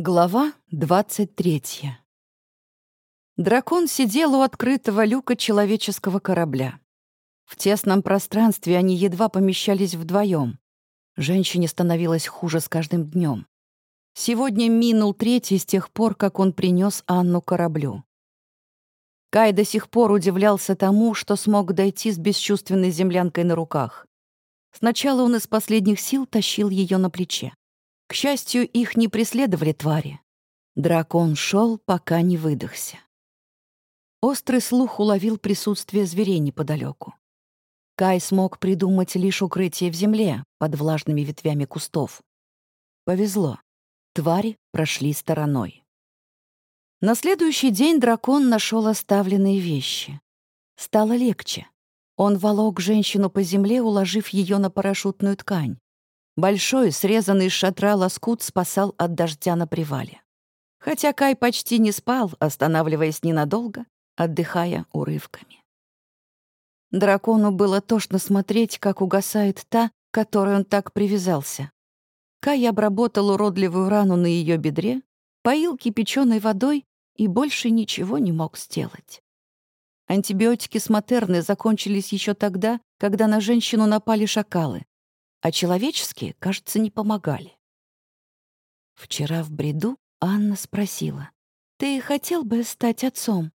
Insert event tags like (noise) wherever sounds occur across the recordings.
Глава 23 Дракон сидел у открытого люка человеческого корабля. В тесном пространстве они едва помещались вдвоем. Женщине становилось хуже с каждым днем. Сегодня минул третий с тех пор, как он принес Анну кораблю. Кай до сих пор удивлялся тому, что смог дойти с бесчувственной землянкой на руках. Сначала он из последних сил тащил ее на плече. К счастью, их не преследовали твари. Дракон шел, пока не выдохся. Острый слух уловил присутствие зверей неподалеку. Кай смог придумать лишь укрытие в земле под влажными ветвями кустов. Повезло. Твари прошли стороной. На следующий день дракон нашел оставленные вещи. Стало легче. Он волок женщину по земле, уложив ее на парашютную ткань. Большой, срезанный из шатра лоскут спасал от дождя на привале. Хотя Кай почти не спал, останавливаясь ненадолго, отдыхая урывками. Дракону было тошно смотреть, как угасает та, к которой он так привязался. Кай обработал уродливую рану на ее бедре, поил кипяченой водой и больше ничего не мог сделать. Антибиотики с матерны закончились еще тогда, когда на женщину напали шакалы а человеческие, кажется, не помогали. Вчера в бреду Анна спросила, «Ты хотел бы стать отцом?»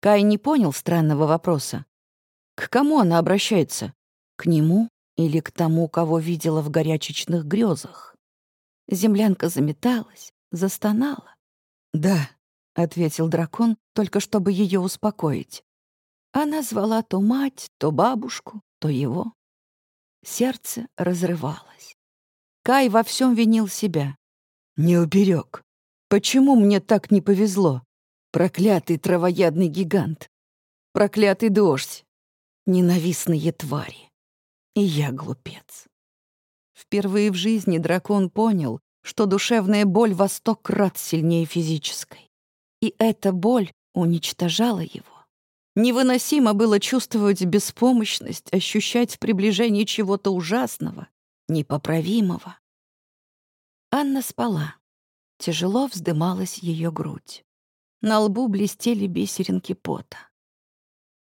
Кай не понял странного вопроса. К кому она обращается? К нему или к тому, кого видела в горячечных грезах? Землянка заметалась, застонала. «Да», — ответил дракон, только чтобы ее успокоить. Она звала то мать, то бабушку, то его. Сердце разрывалось. Кай во всем винил себя. «Не уберег. Почему мне так не повезло? Проклятый травоядный гигант. Проклятый дождь. Ненавистные твари. И я глупец». Впервые в жизни дракон понял, что душевная боль во сто крат сильнее физической. И эта боль уничтожала его. Невыносимо было чувствовать беспомощность, ощущать приближение чего-то ужасного, непоправимого. Анна спала. Тяжело вздымалась ее грудь. На лбу блестели бисеринки пота.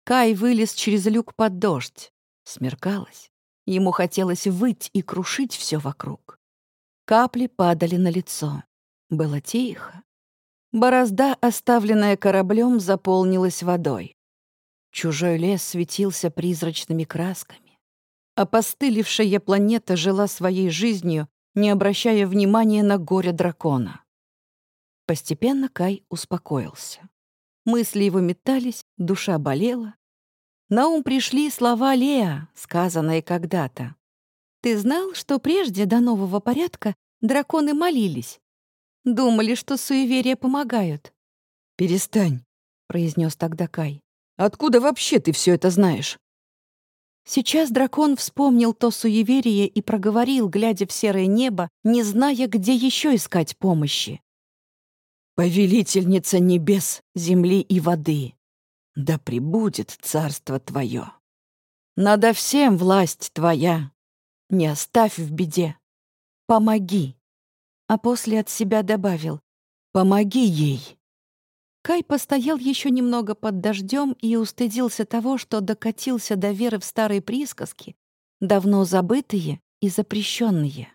Кай вылез через люк под дождь. Смеркалось. Ему хотелось выть и крушить все вокруг. Капли падали на лицо. Было тихо. Борозда, оставленная кораблем, заполнилась водой. Чужой лес светился призрачными красками. Опостылевшая планета жила своей жизнью, не обращая внимания на горе дракона. Постепенно Кай успокоился. Мысли его метались, душа болела. На ум пришли слова Леа, сказанные когда-то. «Ты знал, что прежде до нового порядка драконы молились? Думали, что суеверия помогают?» «Перестань», — произнес тогда Кай. Откуда вообще ты все это знаешь?» Сейчас дракон вспомнил то суеверие и проговорил, глядя в серое небо, не зная, где еще искать помощи. «Повелительница небес, земли и воды, да пребудет царство твое. Надо всем власть твоя, не оставь в беде. Помоги». А после от себя добавил «Помоги ей». Кай постоял еще немного под дождем и устыдился того, что докатился до веры в старые присказки, давно забытые и запрещенные.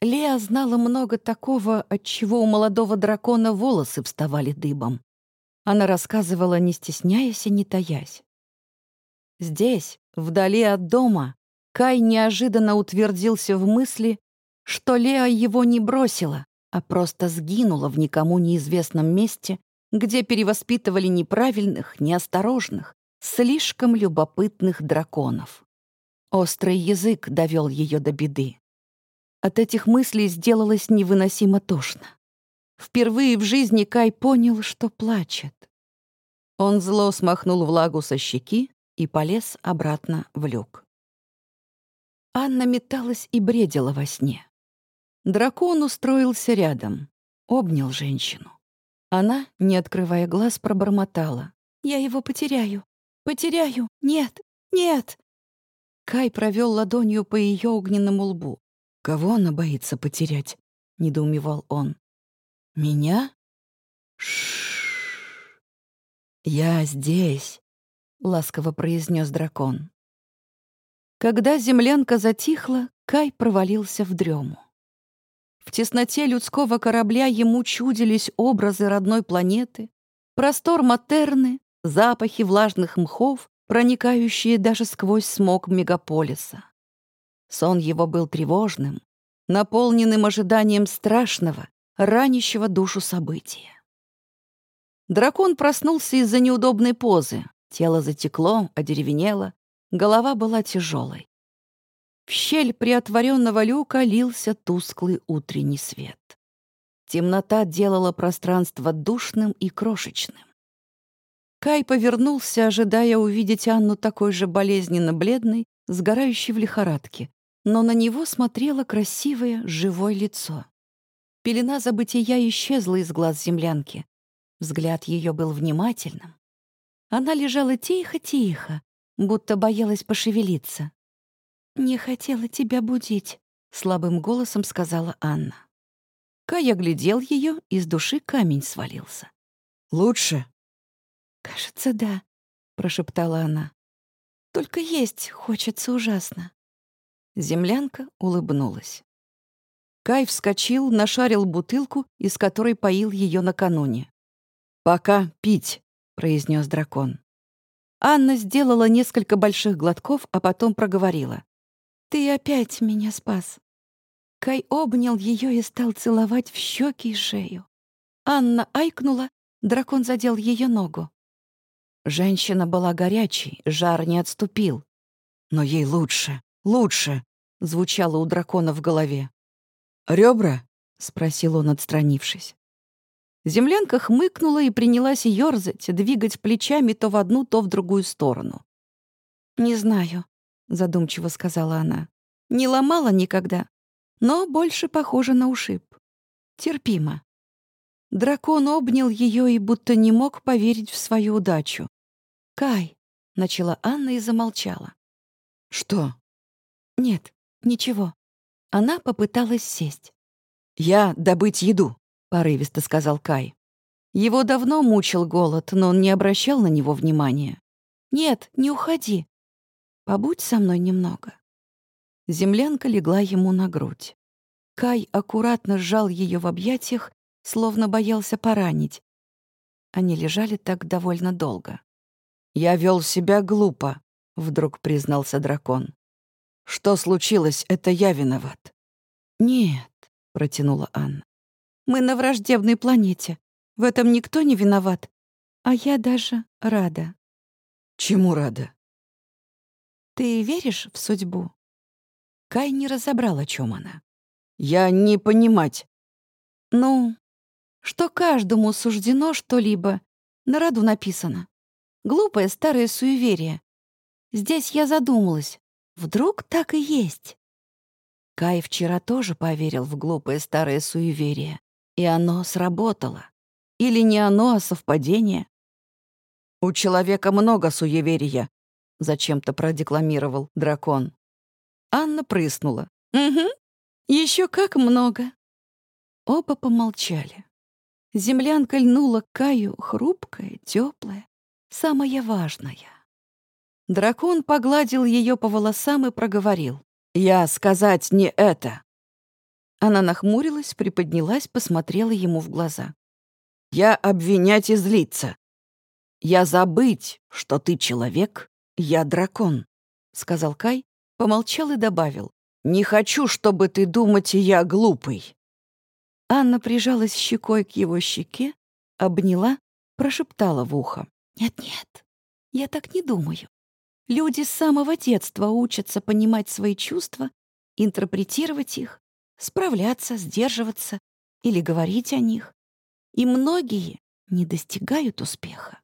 Леа знала много такого, от чего у молодого дракона волосы вставали дыбом. Она рассказывала, не стесняясь и не таясь. Здесь, вдали от дома, Кай неожиданно утвердился в мысли, что Леа его не бросила, а просто сгинула в никому неизвестном месте где перевоспитывали неправильных, неосторожных, слишком любопытных драконов. Острый язык довел ее до беды. От этих мыслей сделалось невыносимо тошно. Впервые в жизни Кай понял, что плачет. Он зло смахнул влагу со щеки и полез обратно в люк. Анна металась и бредила во сне. Дракон устроился рядом, обнял женщину. Она, не открывая глаз, пробормотала. «Я его потеряю! Потеряю! Нет! Нет!» Кай провел ладонью по ее огненному лбу. Кого она боится потерять? — недоумевал он. «Меня? Шш. Я здесь», — ласково произнес дракон. Когда землянка затихла, Кай провалился в дрему. В тесноте людского корабля ему чудились образы родной планеты, простор Матерны, запахи влажных мхов, проникающие даже сквозь смог мегаполиса. Сон его был тревожным, наполненным ожиданием страшного, ранящего душу события. Дракон проснулся из-за неудобной позы. Тело затекло, одеревенело, голова была тяжелой. В щель приотворенного люка лился тусклый утренний свет. Темнота делала пространство душным и крошечным. Кай повернулся, ожидая увидеть Анну такой же болезненно бледной, сгорающей в лихорадке, но на него смотрело красивое, живое лицо. Пелена забытия исчезла из глаз землянки. Взгляд ее был внимательным. Она лежала тихо-тихо, будто боялась пошевелиться. «Не хотела тебя будить», — слабым голосом сказала Анна. Кай оглядел ее, и с души камень свалился. «Лучше?» «Кажется, да», — прошептала она. «Только есть хочется ужасно». Землянка улыбнулась. Кай вскочил, нашарил бутылку, из которой поил ее накануне. «Пока пить», — произнес дракон. Анна сделала несколько больших глотков, а потом проговорила. Ты опять меня спас. Кай обнял ее и стал целовать в щеки и шею. Анна айкнула, дракон задел ее ногу. Женщина была горячей, жар не отступил. Но ей лучше, лучше, звучало у дракона в голове. Ребра? спросил он, отстранившись. Землянка хмыкнула и принялась ерзать, двигать плечами то в одну, то в другую сторону. «Не знаю», — задумчиво сказала она. «Не ломала никогда, но больше похоже на ушиб. Терпимо». Дракон обнял ее и будто не мог поверить в свою удачу. «Кай», — начала Анна и замолчала. «Что?» «Нет, ничего». Она попыталась сесть. «Я добыть еду», — порывисто сказал Кай. Его давно мучил голод, но он не обращал на него внимания. «Нет, не уходи. Побудь со мной немного». Землянка легла ему на грудь. Кай аккуратно сжал ее в объятиях, словно боялся поранить. Они лежали так довольно долго. «Я вел себя глупо», — вдруг признался дракон. «Что случилось, это я виноват». «Нет», — протянула Анна. «Мы на враждебной планете. В этом никто не виноват. А я даже рада». «Чему рада?» Ты веришь в судьбу?» Кай не разобрал, о чем она. «Я не понимать». «Ну, что каждому суждено что-либо, на роду написано. Глупое старое суеверие. Здесь я задумалась. Вдруг так и есть?» Кай вчера тоже поверил в глупое старое суеверие, и оно сработало. Или не оно, а совпадение. У человека много суеверия, — зачем-то продекламировал дракон. Анна прыснула. «Угу, еще как много». Оба помолчали. Землянка льнула к Каю, хрупкая, теплая, самая важная. Дракон погладил ее по волосам и проговорил. «Я сказать не это». Она нахмурилась, приподнялась, посмотрела ему в глаза. «Я обвинять и злиться. Я забыть, что ты человек «Я дракон», — сказал Кай, помолчал и добавил. «Не хочу, чтобы ты думать, я глупый». Анна прижалась щекой к его щеке, обняла, прошептала в ухо. «Нет-нет, я так не думаю. Люди с самого детства учатся понимать свои чувства, интерпретировать их, справляться, сдерживаться или говорить о них. И многие не достигают успеха».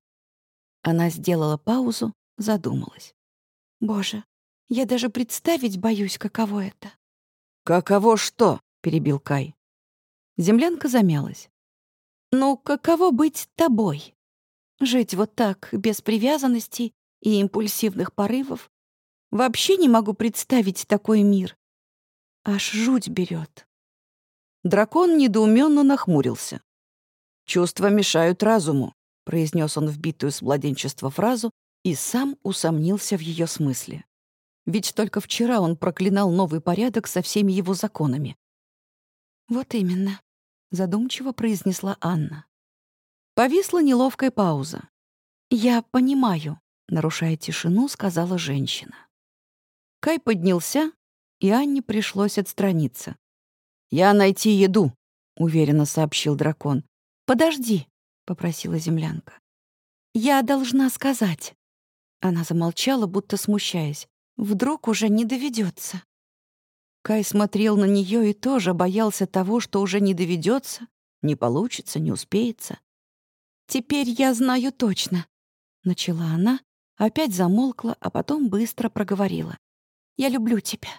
Она сделала паузу, задумалась. «Боже, я даже представить боюсь, каково это». «Каково что?» — перебил Кай. Землянка замялась. «Ну, каково быть тобой? Жить вот так, без привязанностей и импульсивных порывов? Вообще не могу представить такой мир. Аж жуть берет. Дракон недоуменно нахмурился. «Чувства мешают разуму», — произнес он вбитую с младенчества фразу и сам усомнился в ее смысле. Ведь только вчера он проклинал новый порядок со всеми его законами. «Вот именно», — задумчиво произнесла Анна. Повисла неловкая пауза. «Я понимаю», — нарушая тишину, сказала женщина. Кай поднялся, и Анне пришлось отстраниться. «Я найти еду», — уверенно сообщил дракон. «Подожди», — попросила землянка. «Я должна сказать». Она замолчала, будто смущаясь. «Вдруг уже не доведется. Кай смотрел на нее и тоже боялся того, что уже не доведется, не получится, не успеется. «Теперь я знаю точно», — начала она, опять замолкла, а потом быстро проговорила. «Я люблю тебя».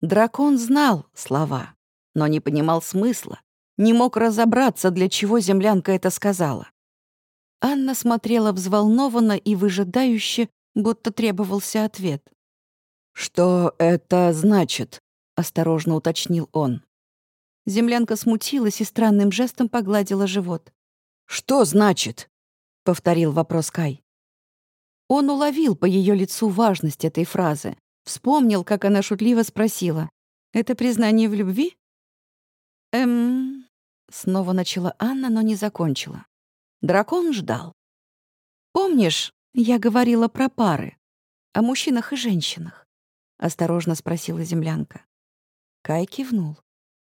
Дракон знал слова, но не понимал смысла, не мог разобраться, для чего землянка это сказала. Анна смотрела взволнованно и выжидающе, будто требовался ответ. «Что это значит?» — осторожно уточнил он. Землянка смутилась и странным жестом погладила живот. «Что значит?» — повторил вопрос Кай. Он уловил по ее лицу важность этой фразы, Вспомнил, как она шутливо спросила. «Это признание в любви?» «Эм...» Снова начала Анна, но не закончила. Дракон ждал. «Помнишь, я говорила про пары? О мужчинах и женщинах?» — осторожно спросила землянка. Кай кивнул.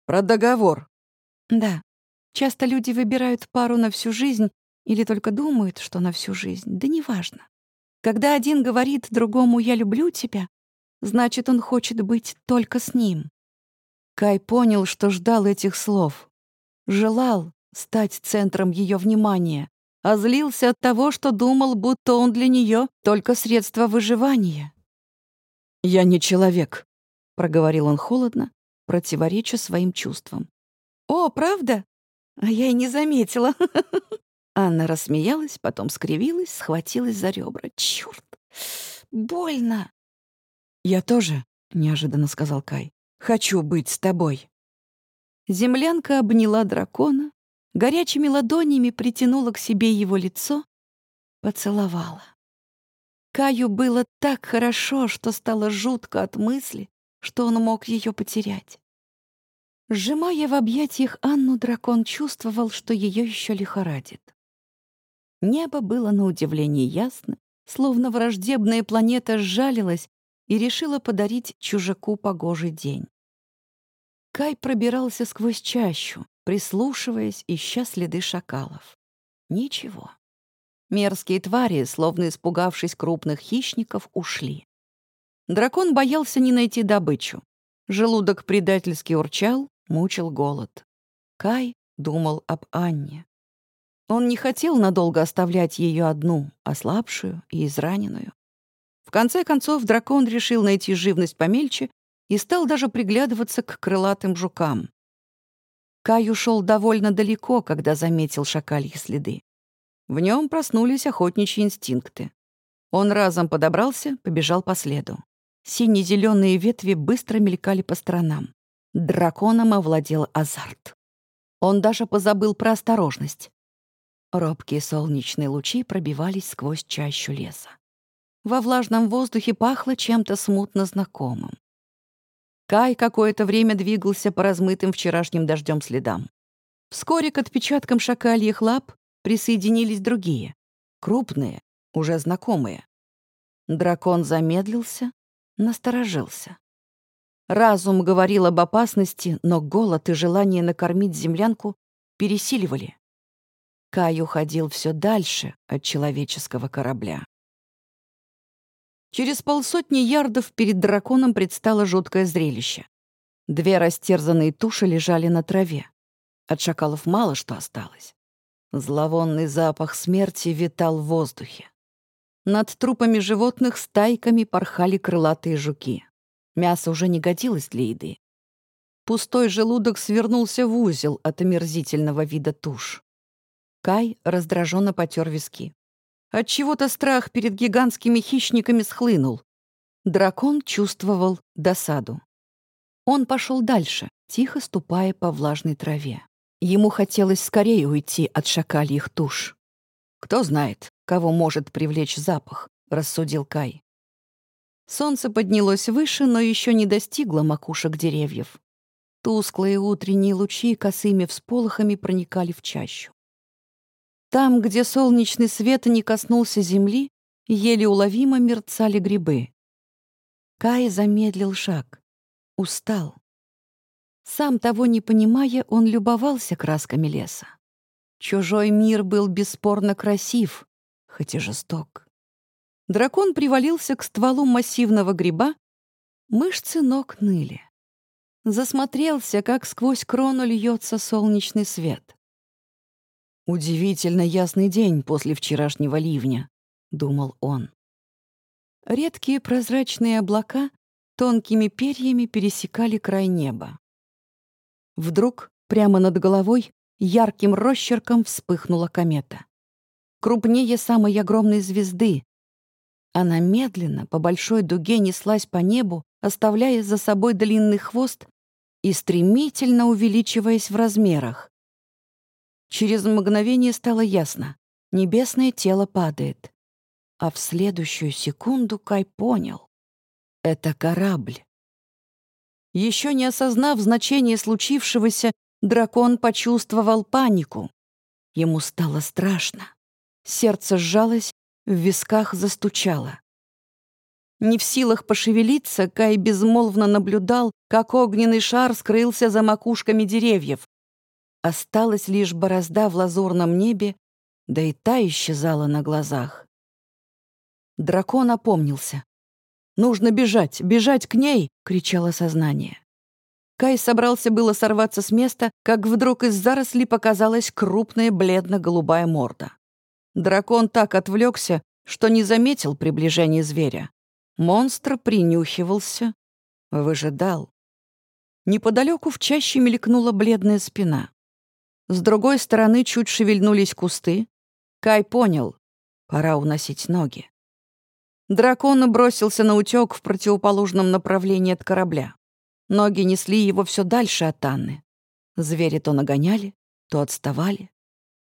«Про договор?» «Да. Часто люди выбирают пару на всю жизнь или только думают, что на всю жизнь. Да неважно. Когда один говорит другому «я люблю тебя», Значит, он хочет быть только с ним. Кай понял, что ждал этих слов. Желал стать центром ее внимания, а злился от того, что думал, будто он для нее только средство выживания. «Я не человек», — проговорил он холодно, противореча своим чувствам. «О, правда? А я и не заметила». (laughs) Анна рассмеялась, потом скривилась, схватилась за ребра. «Чёрт! Больно!» «Я тоже», — неожиданно сказал Кай, — «хочу быть с тобой». Землянка обняла дракона, горячими ладонями притянула к себе его лицо, поцеловала. Каю было так хорошо, что стало жутко от мысли, что он мог ее потерять. Сжимая в объятиях Анну, дракон чувствовал, что ее еще лихорадит. Небо было на удивление ясно, словно враждебная планета сжалилась и решила подарить чужаку погожий день. Кай пробирался сквозь чащу, прислушиваясь, ища следы шакалов. Ничего. Мерзкие твари, словно испугавшись крупных хищников, ушли. Дракон боялся не найти добычу. Желудок предательски урчал, мучил голод. Кай думал об Анне. Он не хотел надолго оставлять ее одну, ослабшую и израненную конце концов, дракон решил найти живность помельче и стал даже приглядываться к крылатым жукам. Кай ушел довольно далеко, когда заметил шакальи следы. В нем проснулись охотничьи инстинкты. Он разом подобрался, побежал по следу. Сине-зеленые ветви быстро мелькали по сторонам. Драконом овладел азарт. Он даже позабыл про осторожность. Робкие солнечные лучи пробивались сквозь чащу леса. Во влажном воздухе пахло чем-то смутно знакомым. Кай какое-то время двигался по размытым вчерашним дождем следам. Вскоре к отпечаткам шакальих лап присоединились другие, крупные, уже знакомые. Дракон замедлился, насторожился. Разум говорил об опасности, но голод и желание накормить землянку пересиливали. Кай уходил все дальше от человеческого корабля. Через полсотни ярдов перед драконом предстало жуткое зрелище. Две растерзанные туши лежали на траве. От шакалов мало что осталось. Зловонный запах смерти витал в воздухе. Над трупами животных стайками порхали крылатые жуки. Мясо уже не годилось для еды. Пустой желудок свернулся в узел от омерзительного вида туш. Кай раздраженно потер виски. От чего то страх перед гигантскими хищниками схлынул. Дракон чувствовал досаду. Он пошел дальше, тихо ступая по влажной траве. Ему хотелось скорее уйти от шакальих туш. «Кто знает, кого может привлечь запах», — рассудил Кай. Солнце поднялось выше, но еще не достигло макушек деревьев. Тусклые утренние лучи косыми всполохами проникали в чащу. Там, где солнечный свет не коснулся земли, еле уловимо мерцали грибы. Кай замедлил шаг. Устал. Сам того не понимая, он любовался красками леса. Чужой мир был бесспорно красив, хоть и жесток. Дракон привалился к стволу массивного гриба, мышцы ног ныли. Засмотрелся, как сквозь крону льется солнечный свет. «Удивительно ясный день после вчерашнего ливня», — думал он. Редкие прозрачные облака тонкими перьями пересекали край неба. Вдруг, прямо над головой, ярким росчерком вспыхнула комета. Крупнее самой огромной звезды, она медленно, по большой дуге неслась по небу, оставляя за собой длинный хвост и стремительно увеличиваясь в размерах. Через мгновение стало ясно — небесное тело падает. А в следующую секунду Кай понял — это корабль. Еще не осознав значение случившегося, дракон почувствовал панику. Ему стало страшно. Сердце сжалось, в висках застучало. Не в силах пошевелиться, Кай безмолвно наблюдал, как огненный шар скрылся за макушками деревьев. Осталась лишь борозда в лазурном небе, да и та исчезала на глазах. Дракон опомнился. «Нужно бежать, бежать к ней!» — кричало сознание. Кай собрался было сорваться с места, как вдруг из заросли показалась крупная бледно-голубая морда. Дракон так отвлекся, что не заметил приближения зверя. Монстр принюхивался, выжидал. Неподалеку в чаще мелькнула бледная спина. С другой стороны чуть шевельнулись кусты. Кай понял — пора уносить ноги. Дракон бросился на утёк в противоположном направлении от корабля. Ноги несли его все дальше от Анны. Звери то нагоняли, то отставали.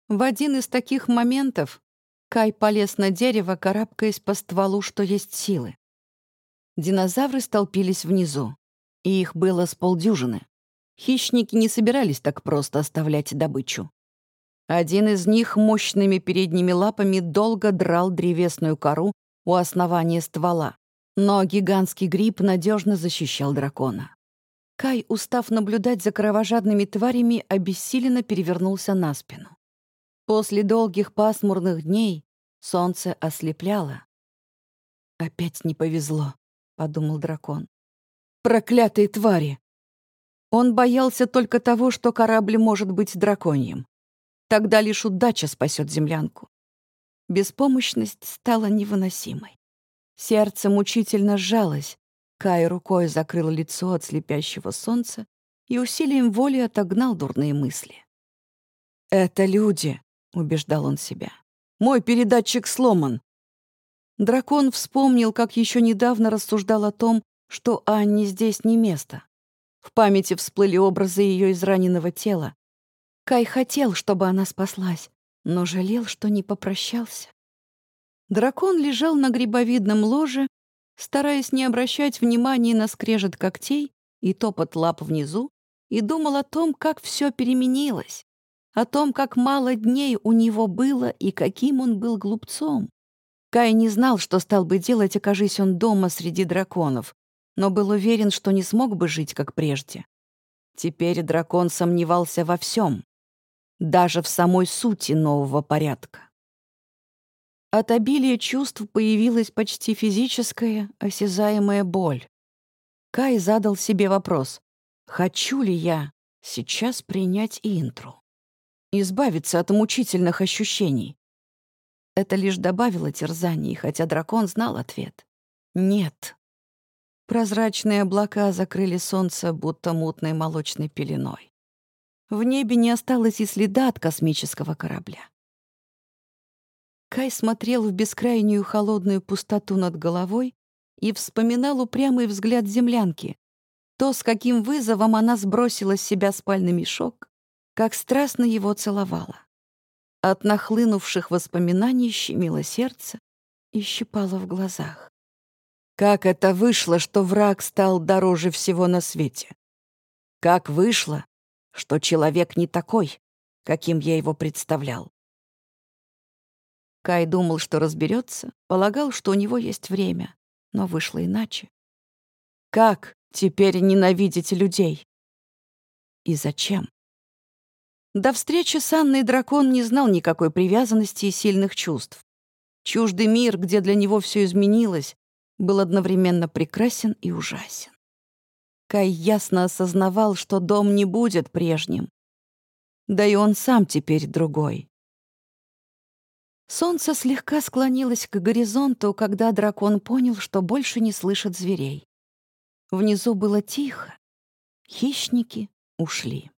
В один из таких моментов Кай полез на дерево, карабкаясь по стволу, что есть силы. Динозавры столпились внизу, и их было с полдюжины. Хищники не собирались так просто оставлять добычу. Один из них мощными передними лапами долго драл древесную кору у основания ствола, но гигантский гриб надежно защищал дракона. Кай, устав наблюдать за кровожадными тварями, обессиленно перевернулся на спину. После долгих пасмурных дней солнце ослепляло. «Опять не повезло», — подумал дракон. «Проклятые твари!» Он боялся только того, что корабль может быть драконьим. Тогда лишь удача спасет землянку. Беспомощность стала невыносимой. Сердце мучительно сжалось. Кай рукой закрыл лицо от слепящего солнца и усилием воли отогнал дурные мысли. «Это люди», — убеждал он себя. «Мой передатчик сломан». Дракон вспомнил, как еще недавно рассуждал о том, что Анне здесь не место. В памяти всплыли образы ее израненного тела. Кай хотел, чтобы она спаслась, но жалел, что не попрощался. Дракон лежал на грибовидном ложе, стараясь не обращать внимания на скрежет когтей и топот лап внизу, и думал о том, как все переменилось о том, как мало дней у него было и каким он был глупцом. Кай не знал, что стал бы делать, окажись он дома среди драконов, но был уверен, что не смог бы жить, как прежде. Теперь дракон сомневался во всем, даже в самой сути нового порядка. От обилия чувств появилась почти физическая, осязаемая боль. Кай задал себе вопрос, хочу ли я сейчас принять интру? избавиться от мучительных ощущений. Это лишь добавило терзаний, хотя дракон знал ответ. Нет. Прозрачные облака закрыли солнце, будто мутной молочной пеленой. В небе не осталось и следа от космического корабля. Кай смотрел в бескрайнюю холодную пустоту над головой и вспоминал упрямый взгляд землянки. То, с каким вызовом она сбросила с себя спальный мешок, как страстно его целовала. От нахлынувших воспоминаний щемило сердце и щипало в глазах. Как это вышло, что враг стал дороже всего на свете? Как вышло, что человек не такой, каким я его представлял? Кай думал, что разберется, полагал, что у него есть время, но вышло иначе. Как теперь ненавидеть людей? И зачем? До встречи с Анной дракон не знал никакой привязанности и сильных чувств. Чуждый мир, где для него все изменилось, был одновременно прекрасен и ужасен. Кай ясно осознавал, что дом не будет прежним. Да и он сам теперь другой. Солнце слегка склонилось к горизонту, когда дракон понял, что больше не слышит зверей. Внизу было тихо. Хищники ушли.